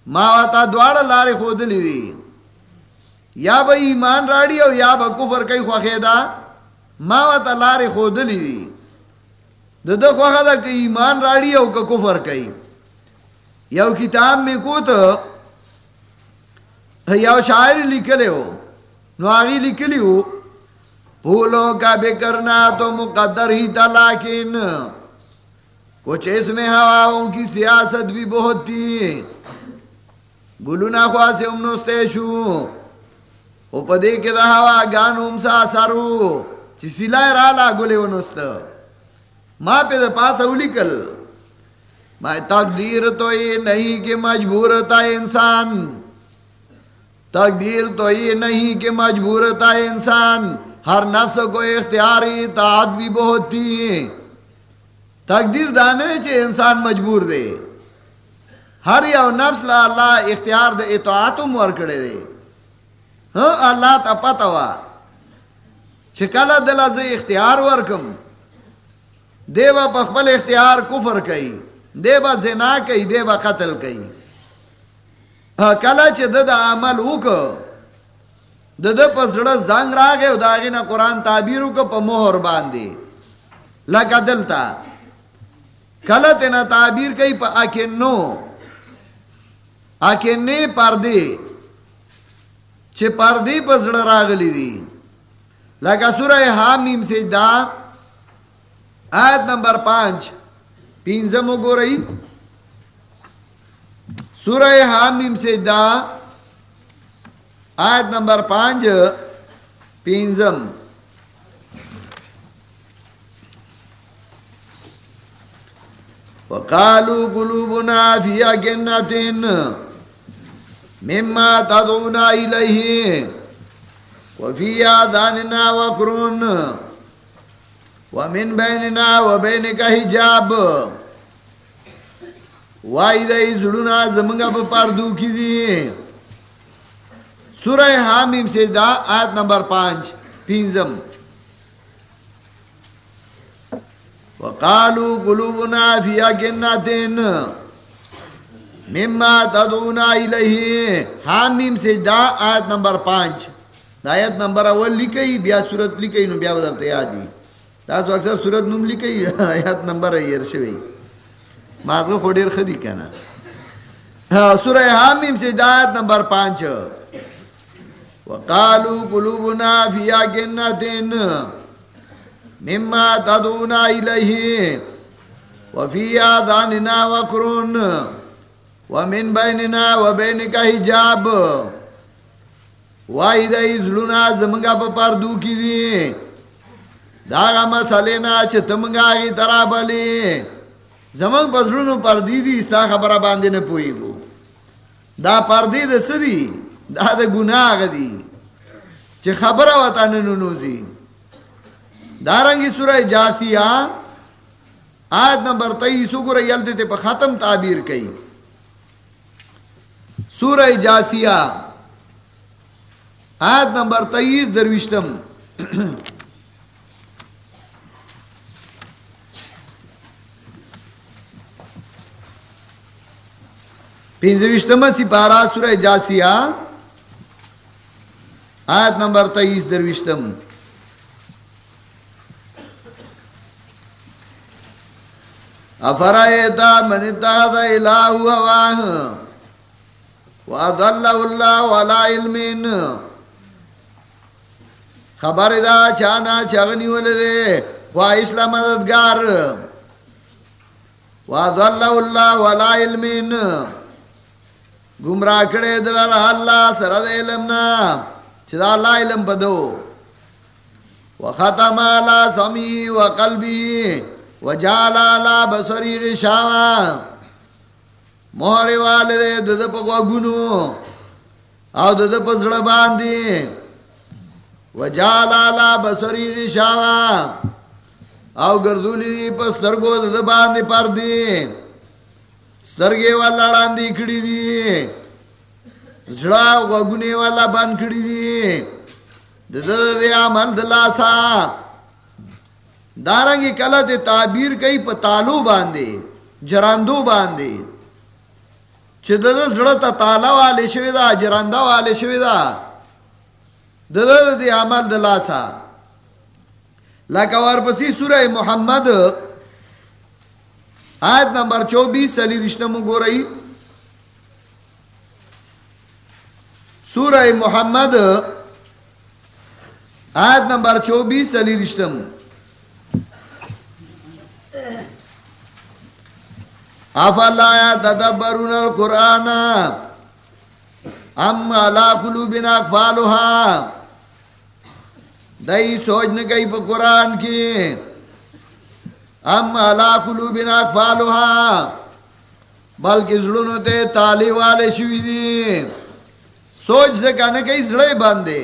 ما وتا دوار لار خود لی یا با ایمان راڑی او یا با کفر کئی خواہ دا، ما وتا لار خود لی دا دا خواہ دا ایمان راڑی او کا کفر کئی. یو کتاب میں کو تو یو شاعر لکھلے ہو، نو آگی لکھلی ہو، پھولوں کا بے کرنا تو مقدر ہی تھا لیکن، کچھ اس میں ہواؤں کی سیاست بھی بہت تھی۔ گلونا خواہ سے امنوستے شو او پدے کے دا ہوا گانو امسا سارو چی سلائے رالا گلے ونوست ما پہ دا پاس اولی کل. ما تقدیر تو یہ نہیں کہ مجبور تا انسان. تقدیر تو یہ نہیں کہ مجبور تا انسان. ہر نفس کو اختیاری اطاعت بھی بہت تھی. تقدیر دانے چھے انسان مجبور دے. ہر یو نفس لا اللہ اختیار دے اطاعتم ور کڑے دے۔ ہاں اللہ تا پتا وا چکلا دلا زے اختیار ورکم دے با پخبل اختیار کفر کئی دے با زنا کئی دے با قتل کئی۔ ہاں، کلا چه د عمل وک د د پسړه زنګ راغې او داغه نه قران تعبیر وک په مہر باندې لکه دلتا۔ کله ته نه تعبیر کوي په اکینو۔ اکینه پردی چې پردی پسړه راغلی دي لکه سوره حامیم سجدا آیت نمبر پانچ 5 پینځم وګورئ سورہ حامیم سے دا آیت نمبر پانچ، پینزم۔ وقالوا قلوبنا في أجنة مما تدعونا إليه. وفي آذاننا وقرون. ومن بيننا وبينك حجاب. وائی دئی زڑونا زمنگا پا پاردو کی دی. سورہ حامیم سے آیت نمبر پانچ، پینزم. وقالوا قلوبنا في أكنة مما تدعونا إليه. حامیم سجدہ، آیت نمبر پانچ. آیت نمبر اول لکھئی، بیا صورت لکھئی نو، بیا بدرتے یادی. تاسو اکثر صورت نوم لکھئی، آیت نمبر ایر شوی. مازغه خو ډیر خدي کنه سورہ حامیم سجدہ، آیت نمبر پانچ. وقالوا قلوبنا في أكنة مما تدعونا إليه. وفي آذاننا وقر ومن بيننا وبينك حجاب وائی دای زلونا زمنگا پا پردو کی دی داغا مسالینا چه تمنگا آگی ترا بلی زمنگ پا پردی دی استا خبر باندی نپوئی گو دا پردی دا سدی دا دا گناہ آگا دی چه خبر وطا ننونوزی دارنگی سورہ جاتیہ آیت نمبر تیئیسو کو ریل دیتے پا ختم تعبیر کئی سورہ جاسیہ، آیت نمبر تیئیس دروشتم پینزوشتم سپارہ، سورہ جاسیہ، آیت نمبر تیئیس دروشتم افرائیتا من اتخذ الہ ہواہ وَأَضَلَّهُ اللَّهُ عَلَىٰ عِلْمٍ. خبر دا چانا چغنی ولدے خواہش لا مددگار. وَأَضَلَّهُ اللَّهُ عَلَىٰ عِلْمٍ. گمراہ کڑے دلال اللہ سرد علمنا چدا اللہ علم بدو. وختم علی سمی وقلبی وجعل علی بصری غشاوا. مہر والے دد پا گنو او دد پا زڑ باندی۔ وجعل علی بصری غشاوا او گردولی دی پا سترگو دد باندی پر دی سترگے والا لاندی کڑی دی۔ زڑا وگنے والا بان کڑی دی۔ دد دے عمل دلاسا دارنگی کلا دے تعبیر کئی پا تالو باندے جراندو باندے چھ دد زڑا تا تالا والے شوی دا جراندا والے شوی دا دد دے عمل دلاسا لکہ ورپسی سورہ محمد، آیت نمبر چوبیس علی رشتمو گو رہی سورہ محمد، آیت نمبر چوبیس علی رشتم افلا تدبرون القرآن ام علا قلوبنا اقفالها؟ دائی سوچ نہ گئی پا قرآن کی. ام علا قلوبنا اقفالها؟ بلکہ زڑنو تے تالی والے شوی دی. سوچ زکا نہ کئی زڑے باندے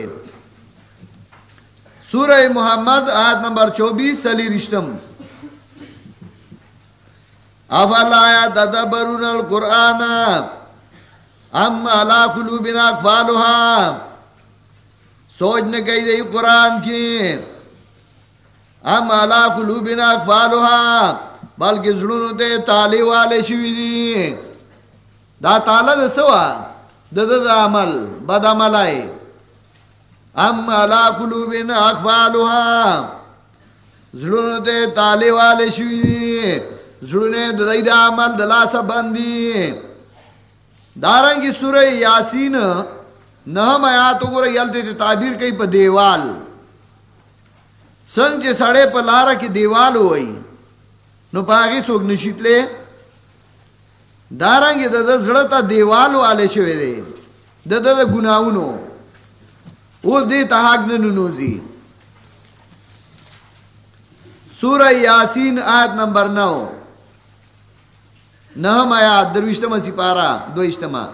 سورہ محمد آیت نمبر چوبیس علی رشتم. افلا تدبرون القرآن ام علا قلوبنا اقفالها؟ سوچ نہ کہی دی قرآن کی. ام علا قلوبنا اقفالها؟ بلکہ زڑونو تے تالی والے شوی دی. دا تالا دا سوا؟ دا دا دا عمل، بد عمل آئے. ام علا قلوبنا اقفالها؟ زڑونو تے تالی والے شوی دی. زڑونے دا دا عمل دلاسا بندی دارنگی سورہ یاسین نہم آیاتو گو رہی یلتے تے تعبیر کئی پا دیوال. سنگ چے سڑے پا لارا کی دیوال ہوئی نو پاگی سوک نشیت لے دارنگی دا زڑتا دیوال والے شوے دے دا دا گناہونو او دے تحاق ننونوزی سورہ یاسین، آیت نمبر نو. نہم آیات دروشتما سپارا دو اشتما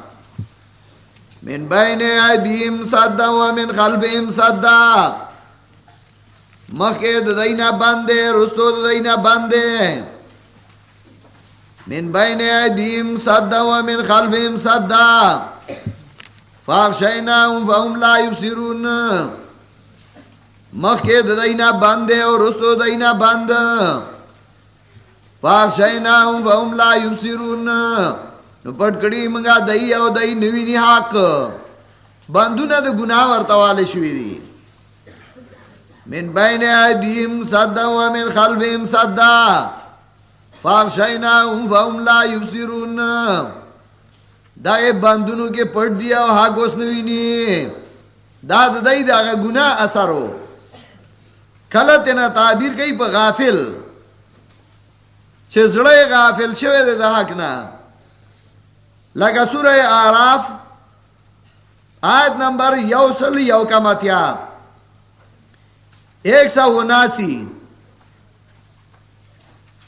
من بین ایدیم صدا ومن خلفیم صدا. مخی ددینا بندے رستو ددینا بندے من بین ایدیم صدا ومن خلفیم صدا. فاخشیناهم فهم لا یبصرون. مخی ددینا بندے اور رستو ددینا بند فاخشینا فاخشیناهم فهم لا یبصرون۔ نو پټ کړي منګه دای او دای نوی نه حق۔ بندونه د ګناه ورتواله شوې دي من بین ایدیم صدا و من خلفهم صدا فاخشینا فاخشیناهم فهم لا یبصرون۔ دا بندونو کې پټ دی او ها ګوس نوی نی۔ دا د دای دا ګناه اثرو کله تینا تعبیر کوي په غافل۔ چې زړه غافل شوی دی د حق نه. لکه سوره آیت نمبر یو سل یو کا متیا ایک سو اناسی.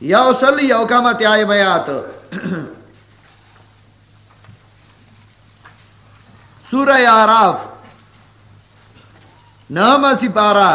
یو سل یو کا متیا بیات. سورہ اعراف نام سی پارا